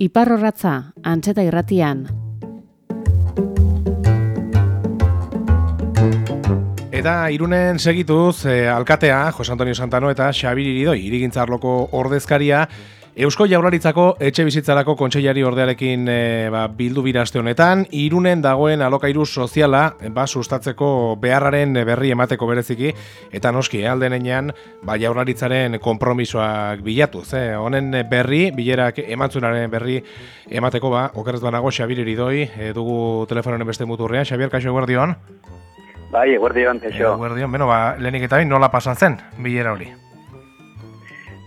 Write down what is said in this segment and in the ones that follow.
Iparrorratza, antxeta irratian. Eta irunen segituz, eh, alkatea, Jose Antonio Santano eta Xabir Iridoi, irigintzarloko ordezkaria, Eusko Jaurlaritzako etxe bizitzarako kontseilari ordearekin e, ba, bildu biraste honetan, irunen dagoen alokairu soziala ba, sustatzeko beharraren berri emateko bereziki, eta noski, eh, aldenean ba, Jaurlaritzaren konpromisoak bilatuz. Eh? Honen berri, bilerak emantzunaren berri emateko, ba, okerrez banago, Xabir Iridoi, e, dugu telefonoren beste muturrean. Xabir, kaixo eguerdion? Bai, eguerdion, kaixo. Eguerdion, beno, ba, lehenik eta nola pasan zen, bilera hori?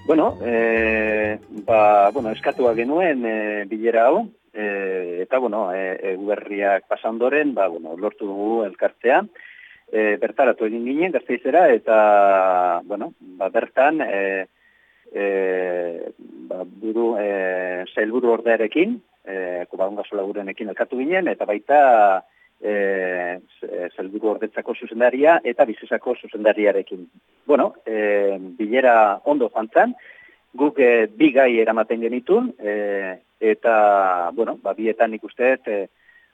Bueno, e, ba, bueno, eskatua genuen e, bilera hau, e, eta, bueno, e, e, guberriak pasandoren, ba, bueno, lortu dugu elkartzea, e, bertaratu egin ginen, gazteizera, eta, bueno, ba, bertan, e, e, ba, buru, e, zailburu ordearekin, e, kubaungazola gurenekin elkartu ginen, eta baita, e, zelburu ordetzako zuzendaria eta bizisako zuzendariarekin. Bueno, e, bilera ondo zantzan, guk e, bi gai eramaten genitun, e, eta, bueno, ba, bietan ikusteet, e,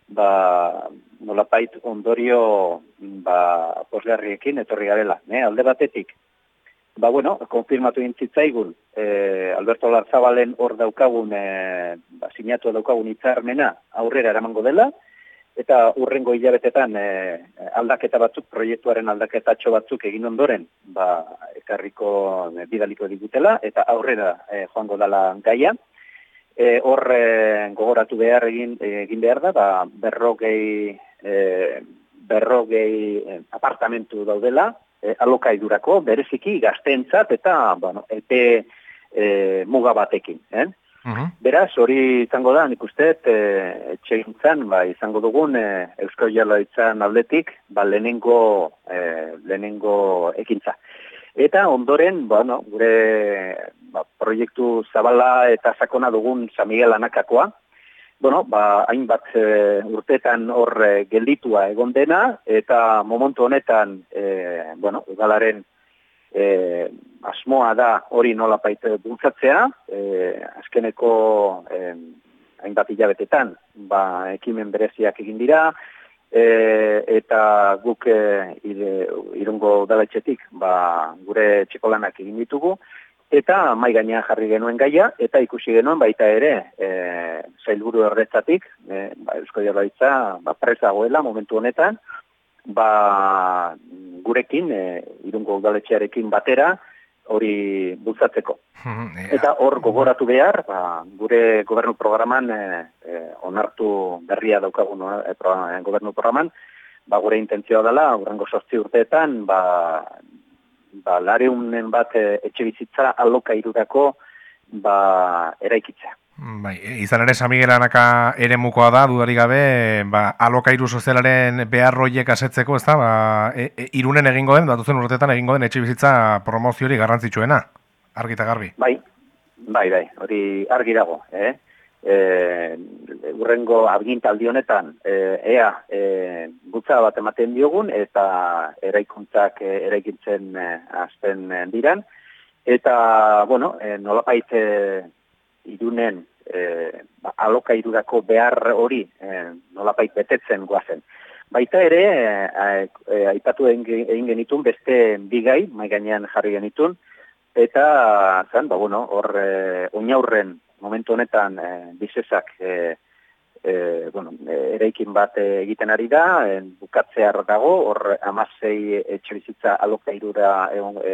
ba, nolapait ondorio ba, posgarriekin etorri garela. Ne? Alde batetik, ba, bueno, konfirmatu intzitzaigun, e, Alberto Larzabalen hor daukagun, e, ba, sinatu daukagun itzarmena aurrera eramango dela, eta urrengo hilabetetan e, aldaketa batzuk, proiektuaren aldaketatxo batzuk egin ondoren, ba, ekarriko e, bidaliko digutela, eta aurrera e, joango dala gaia. E, hor gogoratu behar egin, egin behar da, ba, berrogei, e, berrogei apartamentu daudela, e, alokaidurako, bereziki gaztentzat eta bueno, epe e, muga batekin. Eh? Beraz, hori izango da, nik uste, e, etxe ba, izango dugun, e, Eusko Jarlaitzan aldetik, ba, lehenengo, e, lehenengo ekintza. Eta ondoren, bueno, gure ba, proiektu zabala eta sakona dugun San Miguel Anakakoa, bueno, ba, hainbat e, urtetan hor gelditua egon dena, eta momentu honetan, e, bueno, udalaren e, asmoa da hori nola paite bultzatzea, e, azkeneko e, hainbat hilabetetan, ba, ekimen bereziak egin dira, e, eta guk e, irungo daletxetik ba, gure txekolanak egin ditugu, eta mai gainean jarri genuen gaia, eta ikusi genuen baita ere e, zailburu horretzatik, e, ba, Eusko Jarraitza ba, presagoela momentu honetan, ba, gurekin, e, irungo udaletxearekin batera, hori bultzatzeko. Eta hor gogoratu behar, ba, gure gobernu programan, e, e, onartu berria daukagun e, e, gobernu programan, ba, gure intentzioa dela, urrengo sortzi urteetan, ba, ba, lareunen bat e, etxe bizitza aloka irudako ba, eraikitzea. Bai, izan ere San Miguel Anaka ere mukoa da, dudari gabe, ba, alokairu sozialaren beharroiek asetzeko, ez da, ba, e, e, irunen egingo den, batuzen urtetan egingo den etxe bizitza promoziori garrantzitsuena, argita garbi. Bai, bai, bai, hori argi dago, eh? E, urrengo abgintaldi honetan, e, ea, e, gutza bat ematen diogun, eta eraikuntzak e, eraikintzen e, azten diran, eta, bueno, e, nolapait, e, irunen e, ba, alokairurako behar hori e, nolapait betetzen guazen. Baita ere, e, e, aipatu egin genitun beste bigai, mai gainean jarri genitun, eta zan, ba, bueno, hor e, oinaurren momentu honetan e, bizesak e, e, bueno, eraikin bat egiten ari da, e, bukatzear dago, hor amasei etxe bizitza alokairura, e,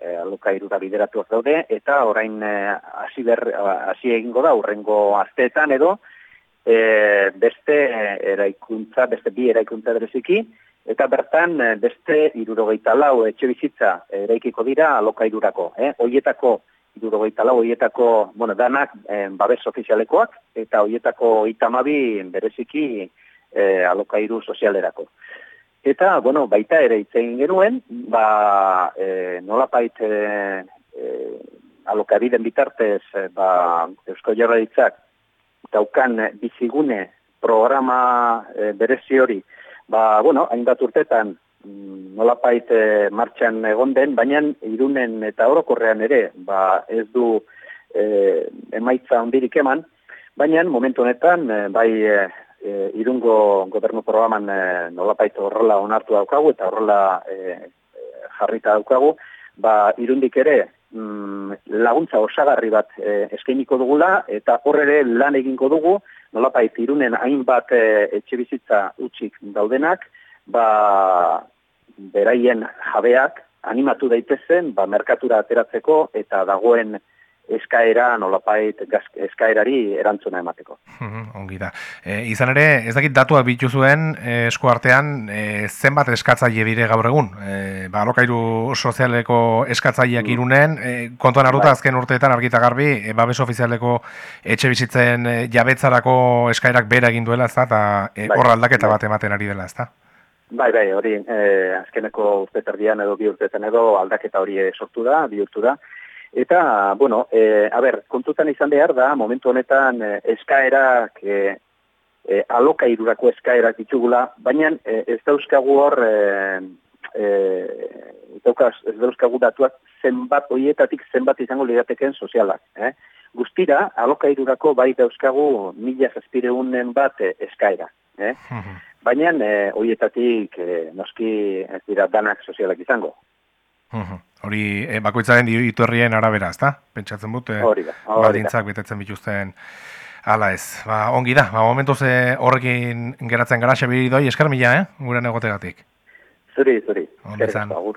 e, alokairura bideratuak daude, eta orain hasi hasi egingo da, urrengo asteetan edo, e, beste eraikuntza, beste bi eraikuntza bereziki, eta bertan beste irurogeita lau etxe bizitza eraikiko dira alokairurako. Eh? Oietako iduro goita lau, oietako, bueno, danak eh, babes ofizialekoak, eta oietako itamabi bereziki eh, alokairu sozialerako. Eta, bueno, baita ere itzein genuen, ba, eh, nola bait eh, eh, alokabiden bitartez, eh, ba, Eusko Jarraitzak daukan bizigune programa eh, berezi hori, ba, bueno, hainbat urtetan, nolapait e, martxan egon den, baina irunen eta orokorrean ere, ba ez du e, emaitza ondirik eman, Baina, momentu honetan, eh, bai e, e, irungo gobernu programan e, nolapait horrela onartu daukagu eta horrela e, jarrita daukagu, ba, irundik ere mm, laguntza osagarri bat e, eskainiko dugula eta horre lan egingo dugu, nolapait irunen hainbat e, etxe bizitza utxik daudenak, ba, beraien jabeak animatu daitezen ba, merkatura ateratzeko eta dagoen eskaera nolapait eskaerari erantzuna emateko. ongi da. E, izan ere, ez dakit datuak bitu zuen e, esku artean e, zenbat eskatzaile dire gaur egun. E, ba, alokairu sozialeko eskatzaileak mm. irunen, e, kontuan arruta bai. azken urteetan argita garbi, e, babes ofizialeko etxe bizitzen jabetzarako eskaerak bera egin duela, ez da, eta e, horra aldaketa bat ematen ari dela, ez da? Bai, bai, hori, eh, azkeneko urteterdian edo bi urtetan edo aldaketa hori sortu da, bihurtu da. Eta, bueno, e, a ber, kontutan izan behar da, momentu honetan e, eskaerak, e, e, aloka irurako eskaerak ditugula, baina e, ez dauzkagu hor, e, e, ez dauzkagu datuak zenbat oietatik zenbat izango lirateken sozialak. Eh? Guztira, aloka irurako bai dauzkagu mila zazpireunen bat eskaera. Eh? Baina e, oietatik e, noski ez dira danak sozialak izango. Hori e, bakoitzaren ditu arabera, ezta? Pentsatzen dut, e, baldintzak betetzen bituzten ala ez. Ba, ongi da, ba, momentu ze horrekin geratzen gara xabiri doi, eskar mila, eh? Gure negotegatik. Zuri, zuri. Ondo